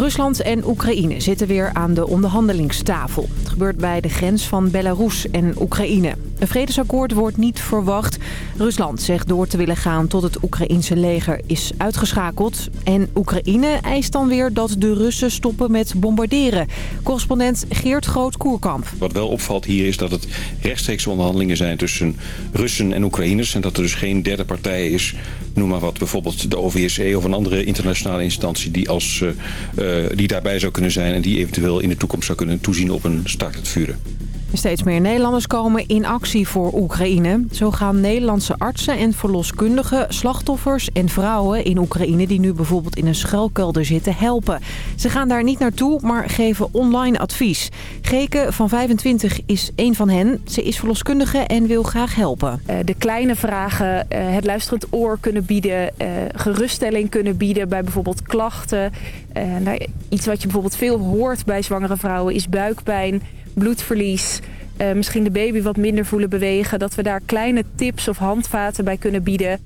Rusland en Oekraïne zitten weer aan de onderhandelingstafel. Het gebeurt bij de grens van Belarus en Oekraïne. Een vredesakkoord wordt niet verwacht. Rusland zegt door te willen gaan tot het Oekraïense leger is uitgeschakeld. En Oekraïne eist dan weer dat de Russen stoppen met bombarderen. Correspondent Geert Groot-Koerkamp. Wat wel opvalt hier is dat het rechtstreeks onderhandelingen zijn tussen Russen en Oekraïners. En dat er dus geen derde partij is, noem maar wat, bijvoorbeeld de OVSE of een andere internationale instantie die, als, uh, die daarbij zou kunnen zijn. En die eventueel in de toekomst zou kunnen toezien op een start het vuren. Steeds meer Nederlanders komen in actie voor Oekraïne. Zo gaan Nederlandse artsen en verloskundigen slachtoffers en vrouwen in Oekraïne... die nu bijvoorbeeld in een schuilkelder zitten, helpen. Ze gaan daar niet naartoe, maar geven online advies. Geke van 25 is een van hen. Ze is verloskundige en wil graag helpen. Uh, de kleine vragen, uh, het luisterend oor kunnen bieden... Uh, geruststelling kunnen bieden bij bijvoorbeeld klachten. Nou, iets wat je bijvoorbeeld veel hoort bij zwangere vrouwen is buikpijn bloedverlies, uh, misschien de baby wat minder voelen bewegen. Dat we daar kleine tips of handvaten bij kunnen bieden.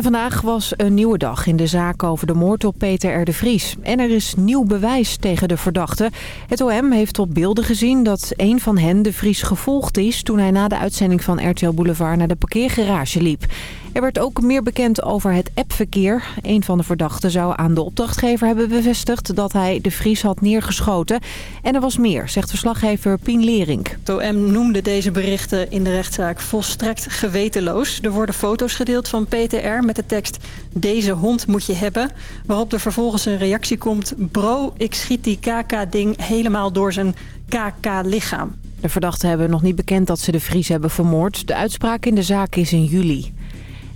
En vandaag was een nieuwe dag in de zaak over de moord op Peter R. de Vries. En er is nieuw bewijs tegen de verdachte. Het OM heeft op beelden gezien dat een van hen de Vries gevolgd is... toen hij na de uitzending van RTL Boulevard naar de parkeergarage liep. Er werd ook meer bekend over het appverkeer. Een van de verdachten zou aan de opdrachtgever hebben bevestigd dat hij de Vries had neergeschoten. En er was meer, zegt verslaggever Pien Lering. Het OM noemde deze berichten in de rechtszaak volstrekt gewetenloos. Er worden foto's gedeeld van PTR met de tekst deze hond moet je hebben. Waarop er vervolgens een reactie komt. Bro, ik schiet die KK-ding helemaal door zijn KK-lichaam. De verdachten hebben nog niet bekend dat ze de Vries hebben vermoord. De uitspraak in de zaak is in juli.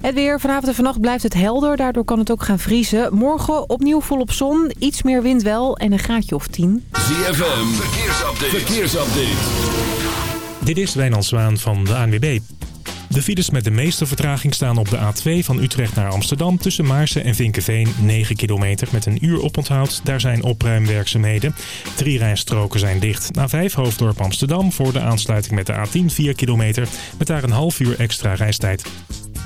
Het weer. Vanavond en vannacht blijft het helder. Daardoor kan het ook gaan vriezen. Morgen opnieuw volop zon. Iets meer wind wel. En een graadje of 10. ZFM. Verkeersupdate. Verkeersupdate. Dit is Wijnand Zwaan van de ANWB. De files met de meeste vertraging staan op de A2 van Utrecht naar Amsterdam... tussen Maarsen en Vinkenveen, 9 kilometer met een uur oponthoud. Daar zijn opruimwerkzaamheden. Drie rijstroken zijn dicht. Na 5 Hoofddorp Amsterdam voor de aansluiting met de A10, 4 kilometer... met daar een half uur extra reistijd.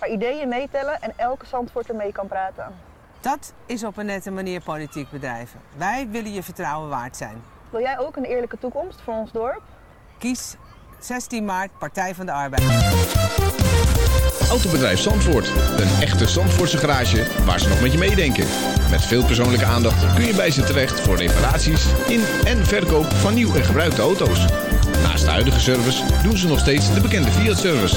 waar ideeën meetellen en elke Zandvoort mee kan praten. Dat is op een nette manier politiek bedrijven. Wij willen je vertrouwen waard zijn. Wil jij ook een eerlijke toekomst voor ons dorp? Kies 16 maart Partij van de Arbeid. Autobedrijf Zandvoort. Een echte Zandvoortse garage waar ze nog met je meedenken. Met veel persoonlijke aandacht kun je bij ze terecht voor reparaties in en verkoop van nieuw en gebruikte auto's. Naast de huidige service doen ze nog steeds de bekende Fiat-service.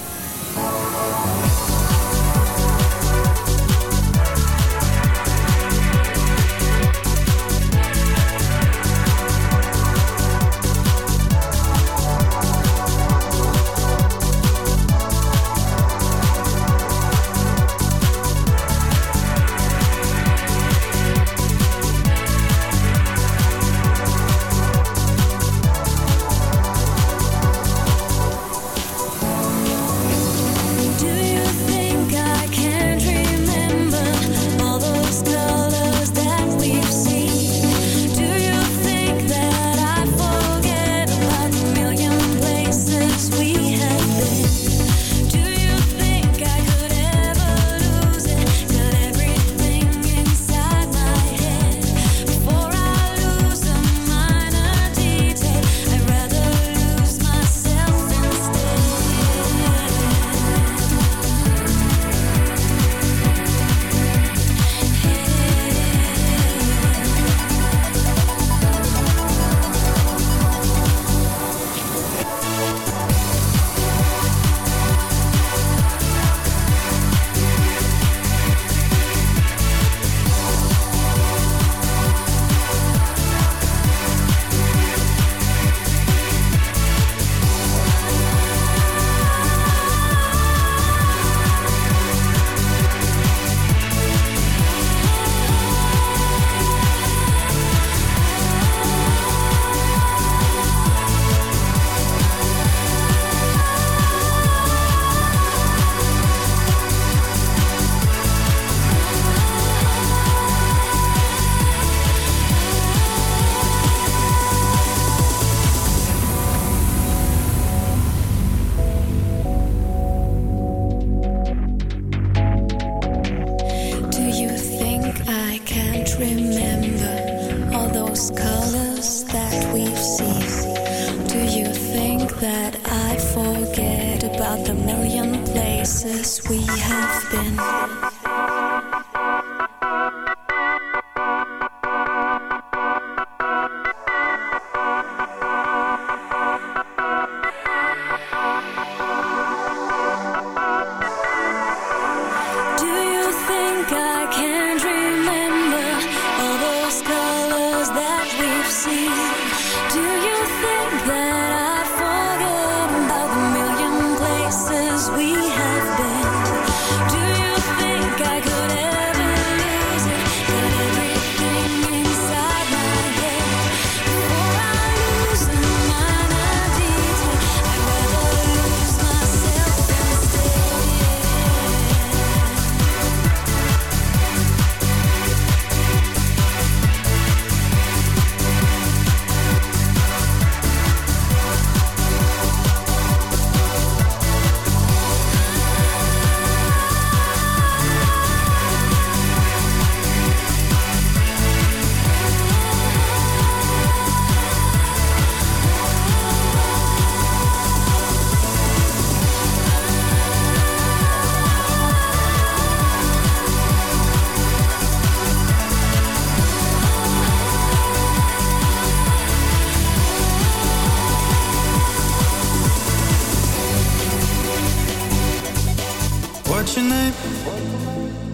What's your name?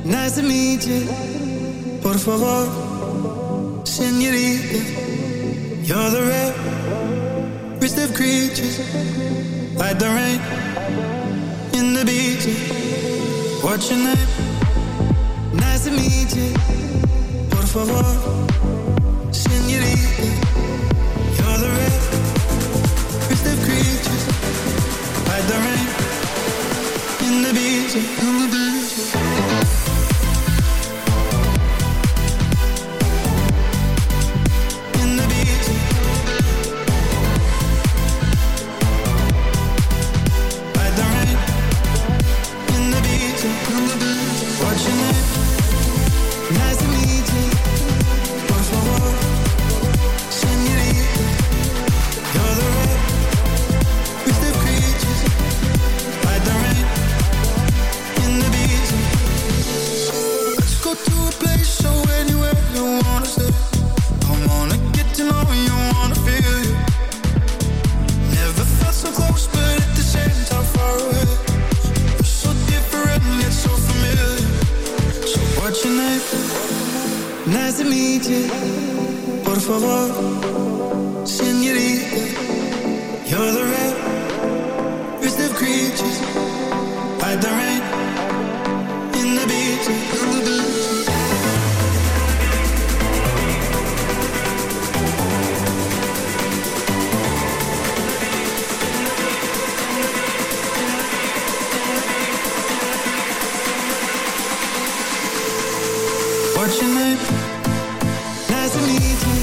Nice to meet you. Por favor, señorita. You're the rare, With of creatures. Like the rain in the beach. What's your name? Nice to meet you. Por favor, señorita. You're the rare, rest of creatures. Like the rain. the beat, on the beat. what's your name? Nice meet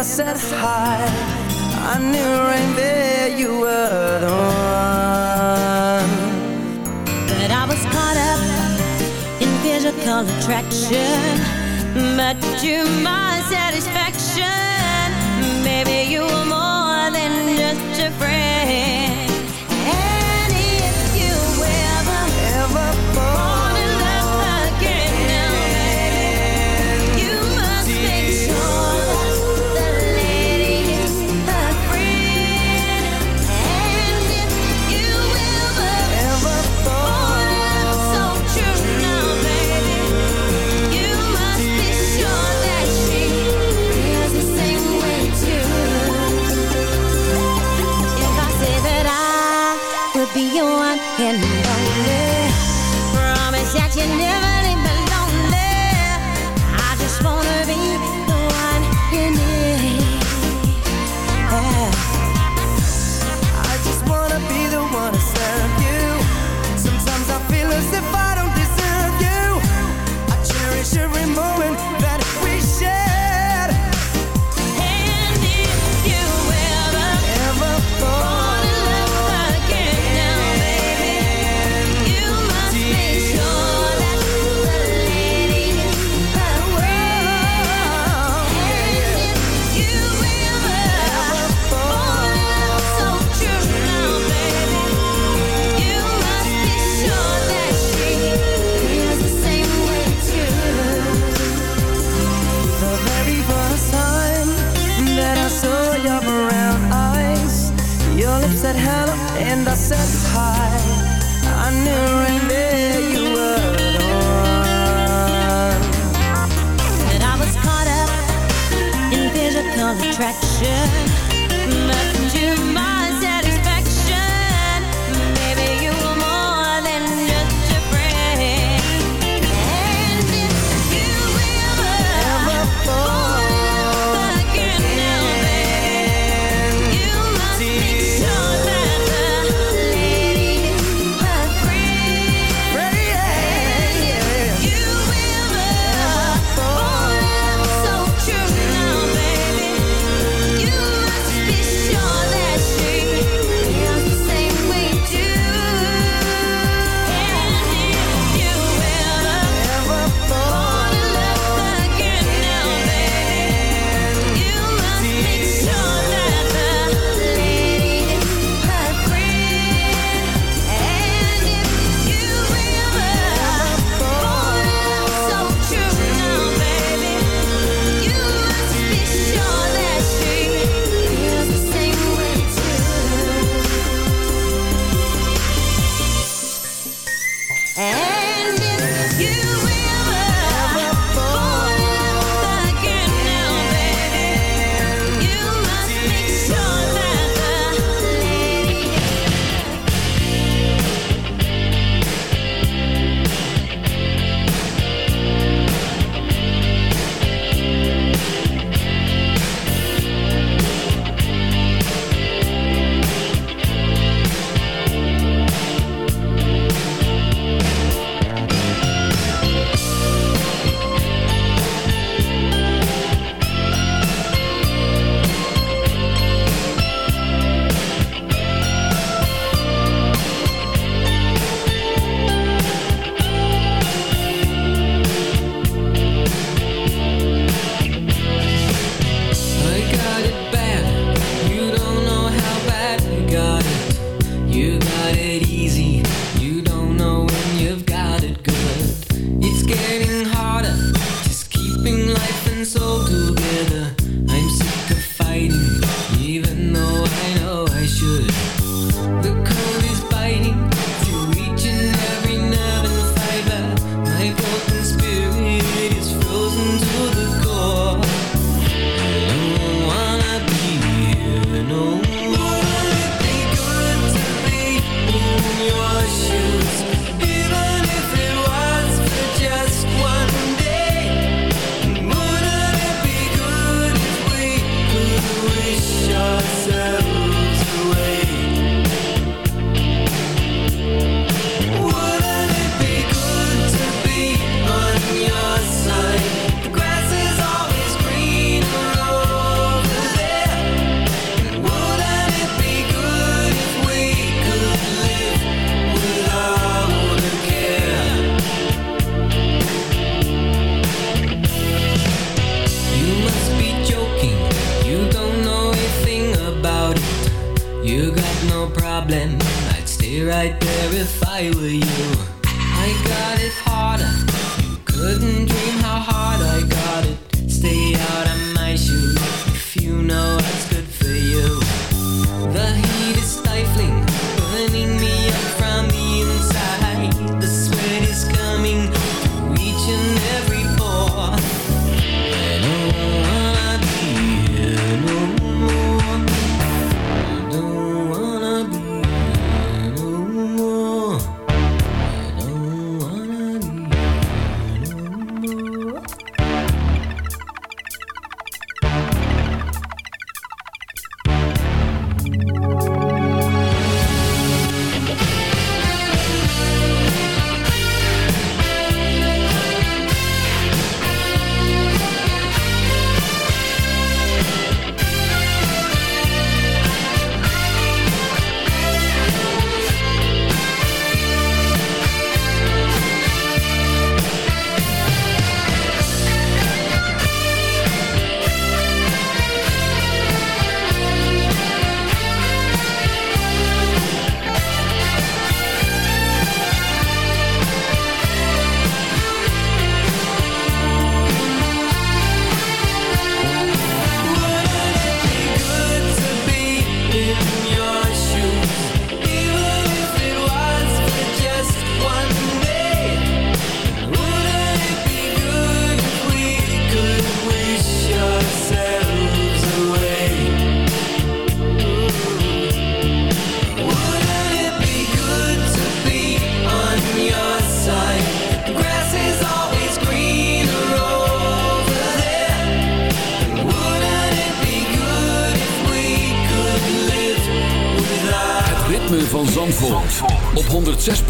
I said hi.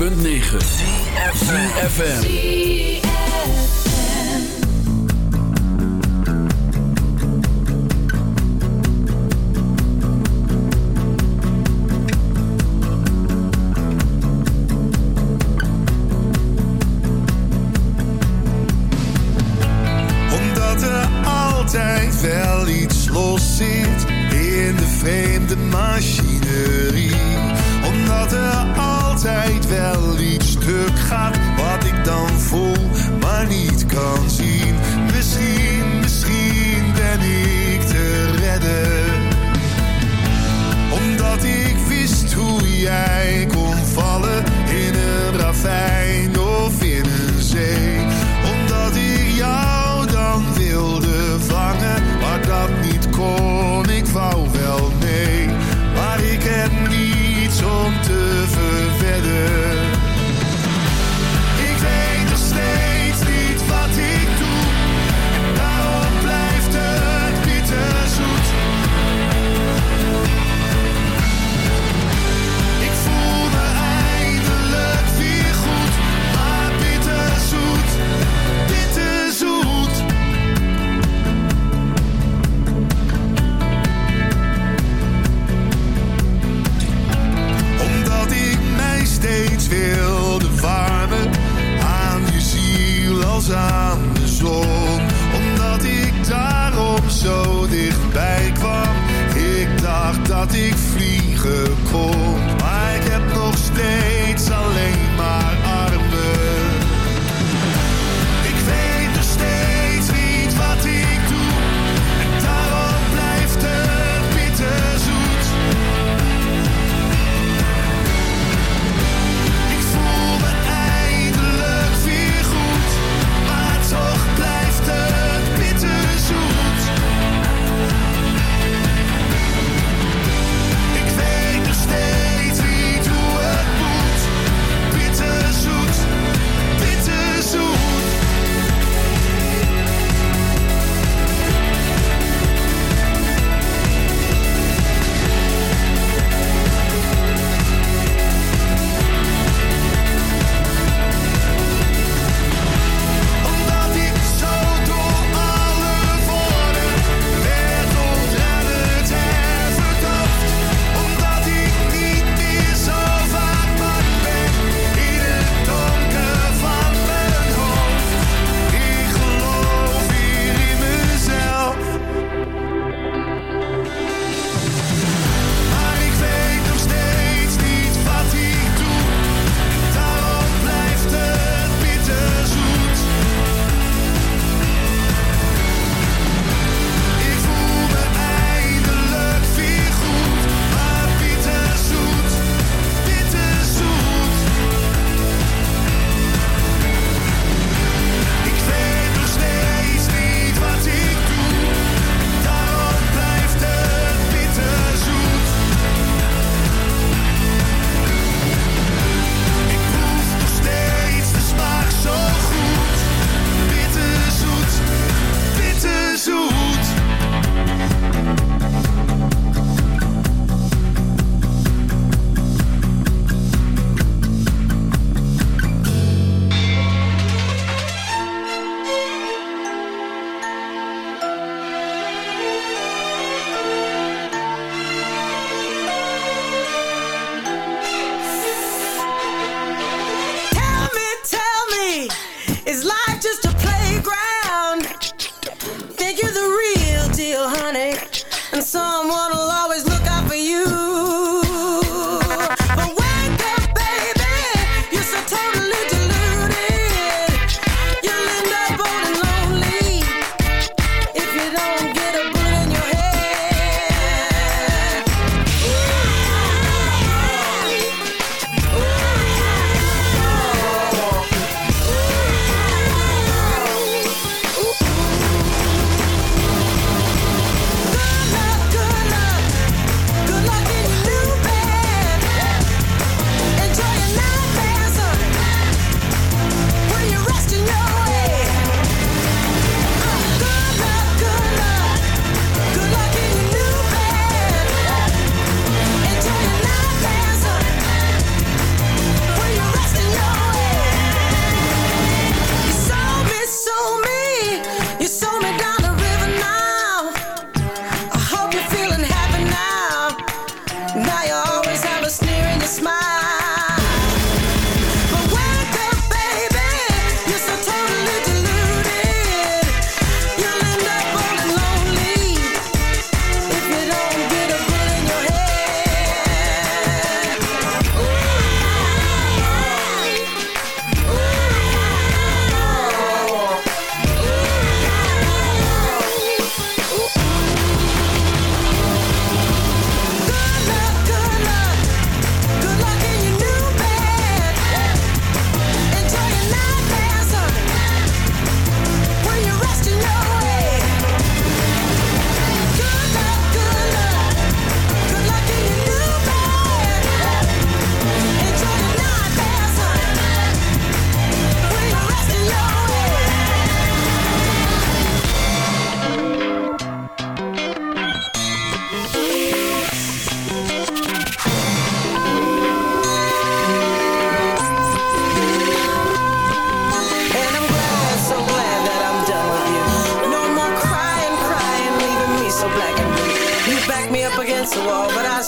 106.9. ZFM.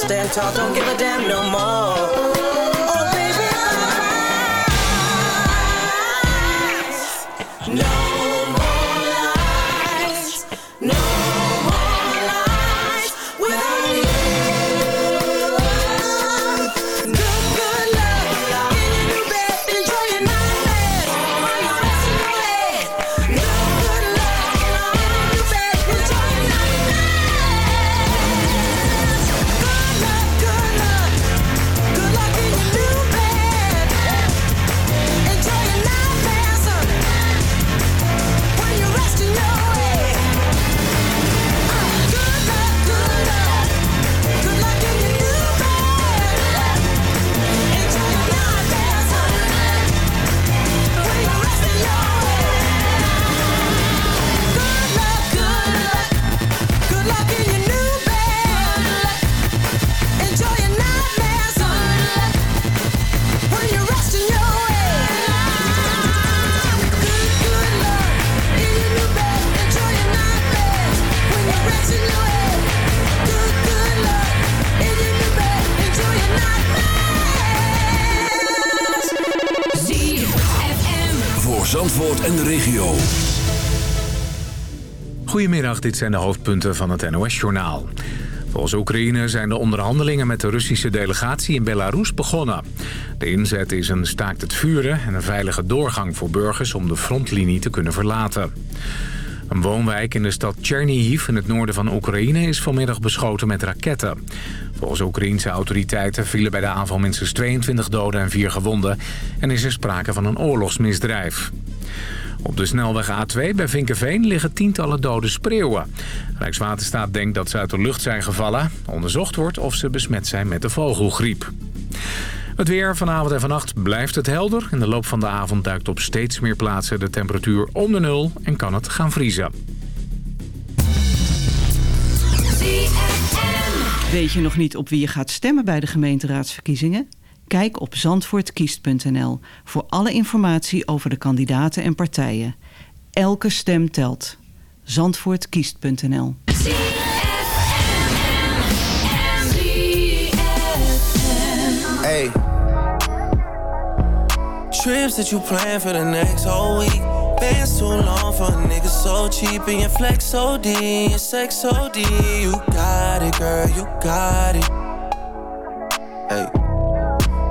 Stand tall, don't give a damn no more. Dit zijn de hoofdpunten van het NOS-journaal. Volgens Oekraïne zijn de onderhandelingen met de Russische delegatie in Belarus begonnen. De inzet is een staakt het vuren en een veilige doorgang voor burgers om de frontlinie te kunnen verlaten. Een woonwijk in de stad Chernihiv in het noorden van Oekraïne is vanmiddag beschoten met raketten. Volgens Oekraïense autoriteiten vielen bij de aanval minstens 22 doden en 4 gewonden en is er sprake van een oorlogsmisdrijf. Op de snelweg A2 bij Vinkenveen liggen tientallen dode spreeuwen. Rijkswaterstaat denkt dat ze uit de lucht zijn gevallen. Onderzocht wordt of ze besmet zijn met de vogelgriep. Het weer vanavond en vannacht blijft het helder. In de loop van de avond duikt op steeds meer plaatsen de temperatuur onder nul en kan het gaan vriezen. Weet je nog niet op wie je gaat stemmen bij de gemeenteraadsverkiezingen? Kijk op zandvoortkiest.nl voor alle informatie over de kandidaten en partijen. Elke stem telt. Zandvoortkiest.nl Hey. Trips that you plan for the next whole week. Bands too long for a nigga so cheap. And your flex OD, your sex OD. You got it, girl, you got it. Hey.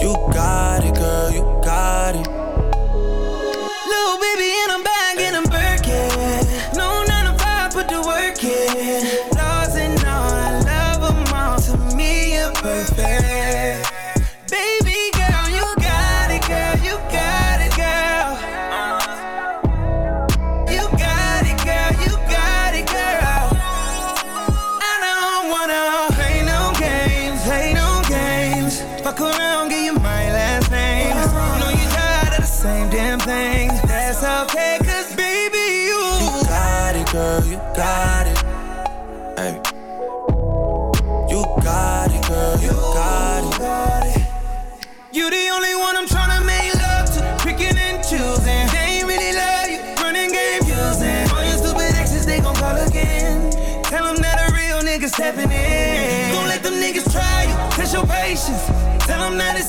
You got it, girl, you got it.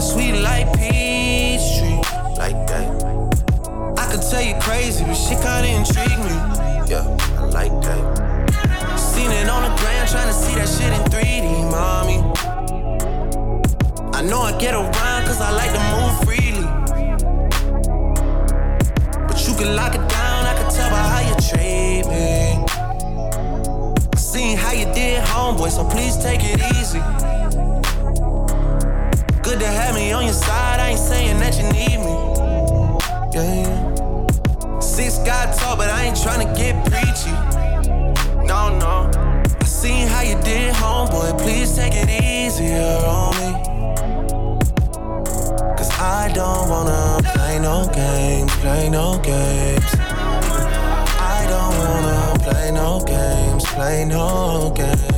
sweet like peach tree. Like that. I could tell you crazy, but shit kinda intrigue me. Yeah, I like that. Seen it on the gram, tryna see that shit in 3D, mommy. I know I get around cause I like to move freely. But you can lock it down, I can tell by how you treat me. Seen how you did, homeboy, so please take it easy. Good to have me on your side, I ain't saying that you need me. Yeah, yeah. Six got tall, but I ain't tryna get preachy. No, no. I seen how you did, homeboy. Please take it easier on me. Cause I don't wanna play no games, play no games. I don't wanna play no games, play no games.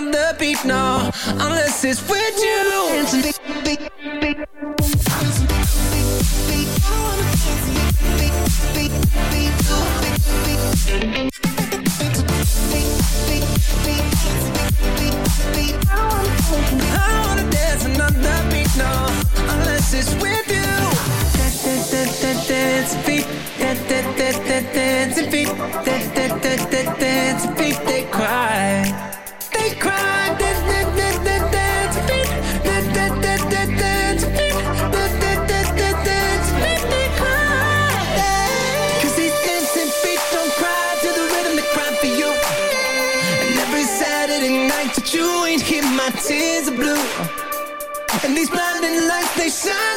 on the beat, no Unless it's with you. Dancing, beat, beat, beat Dancing, beat, beat, I wanna dance Beat, beat, beat, beat, beat beat, no.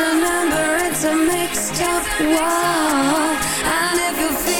remember it's a mixed up world. And if you feel